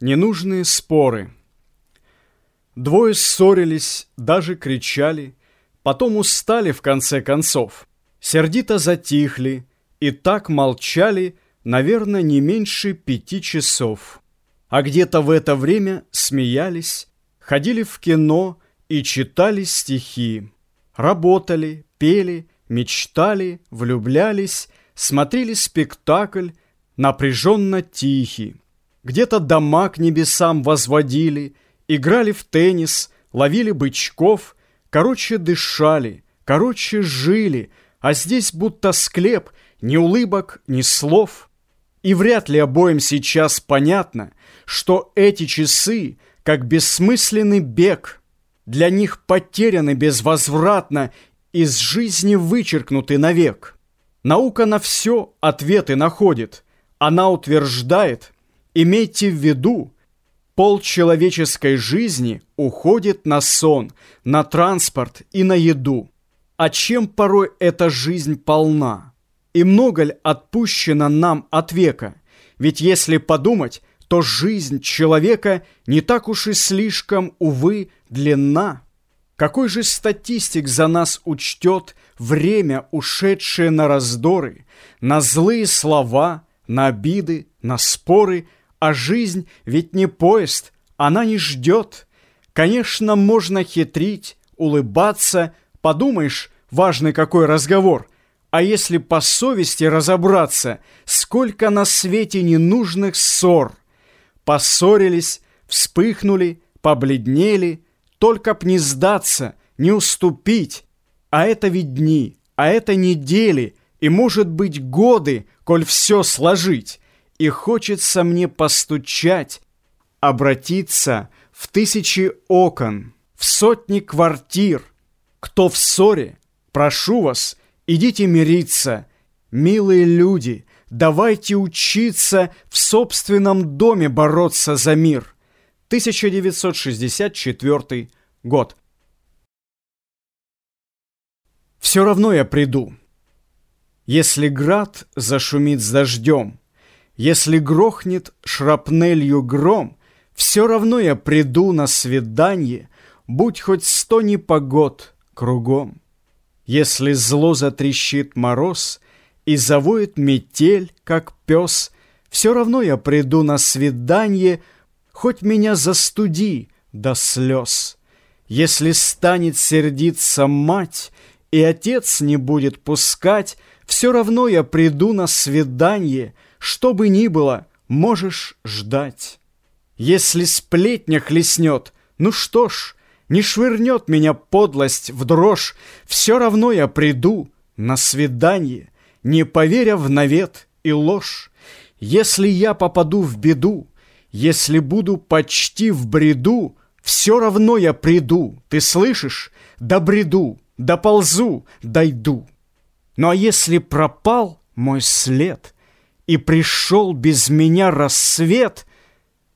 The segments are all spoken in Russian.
Ненужные споры. Двое ссорились, даже кричали, потом устали в конце концов. Сердито затихли и так молчали, наверное, не меньше пяти часов. А где-то в это время смеялись, ходили в кино и читали стихи. Работали, пели, мечтали, влюблялись, смотрели спектакль, напряженно тихий. Где-то дома к небесам возводили, играли в теннис, ловили бычков, короче, дышали, короче, жили, а здесь будто склеп, ни улыбок, ни слов. И вряд ли обоим сейчас понятно, что эти часы, как бессмысленный бег, для них потеряны безвозвратно, из жизни вычеркнуты навек. Наука на все ответы находит. Она утверждает – Имейте в виду, пол человеческой жизни уходит на сон, на транспорт и на еду. А чем порой эта жизнь полна? И много ли отпущено нам от века? Ведь если подумать, то жизнь человека не так уж и слишком, увы, длинна. Какой же статистик за нас учтет время, ушедшее на раздоры, на злые слова, на обиды, на споры – а жизнь ведь не поезд, она не ждет. Конечно, можно хитрить, улыбаться, подумаешь, важный какой разговор. А если по совести разобраться, сколько на свете ненужных ссор. Поссорились, вспыхнули, побледнели, только б не сдаться, не уступить. А это ведь дни, а это недели, и, может быть, годы, коль все сложить и хочется мне постучать, обратиться в тысячи окон, в сотни квартир. Кто в ссоре, прошу вас, идите мириться. Милые люди, давайте учиться в собственном доме бороться за мир. 1964 год. Все равно я приду. Если град зашумит с дождем, если грохнет шрапнелью гром, Все равно я приду на свидание, Будь хоть сто непогод кругом. Если зло затрещит мороз И завоет метель, как пес, Все равно я приду на свидание, Хоть меня застуди до слез. Если станет сердиться мать, И отец не будет пускать, Все равно я приду на свидание — что бы ни было, можешь ждать. Если сплетня хлестнет, ну что ж, не швырнет меня подлость в дрожь, все равно я приду на свидание, не поверя в навет и ложь. Если я попаду в беду, если буду почти в бреду, все равно я приду, ты слышишь? Да бреду, да ползу, дойду. Ну а если пропал мой след — и пришел без меня рассвет,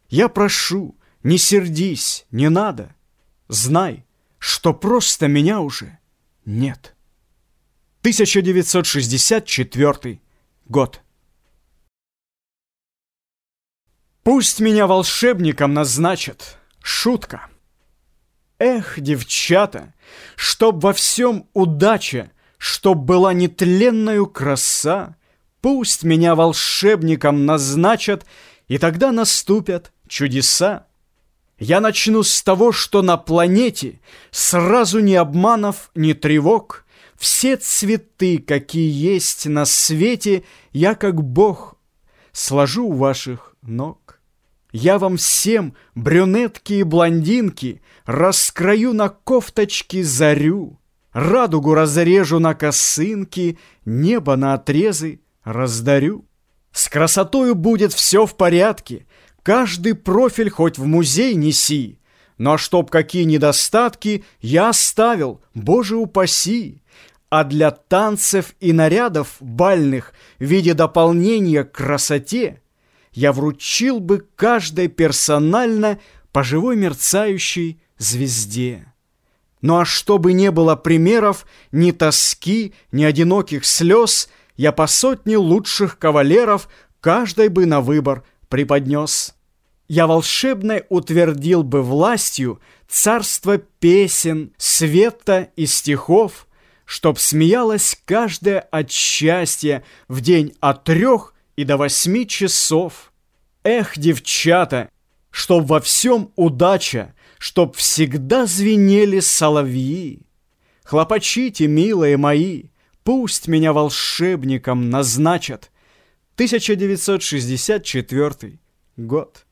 я прошу, не сердись, не надо. Знай, что просто меня уже нет. 1964 год. Пусть меня волшебником назначат. Шутка. Эх, девчата, чтоб во всем удача, Чтоб была нетленною краса, Пусть меня волшебником назначат, и тогда наступят чудеса. Я начну с того, что на планете, сразу ни обманов, ни тревог, все цветы, какие есть на свете, я как Бог сложу у ваших ног. Я вам всем, брюнетки и блондинки, раскрою на кофточки зарю, радугу разрежу на косынки, небо на отрезы, раздарю. С красотою будет все в порядке, каждый профиль хоть в музей неси. Но чтоб какие недостатки я оставил, боже упаси. А для танцев и нарядов бальных в виде дополнения к красоте я вручил бы каждой персонально по живой мерцающей звезде. Ну а чтобы не было примеров ни тоски, ни одиноких слез — я по сотне лучших кавалеров каждой бы на выбор преподнес. Я волшебной утвердил бы властью царство песен, света и стихов, Чтоб смеялась каждая от счастья в день от трех и до восьми часов. Эх, девчата, чтоб во всем удача, Чтоб всегда звенели соловьи. Хлопочите, милые мои, Пусть меня волшебником назначат. 1964 год.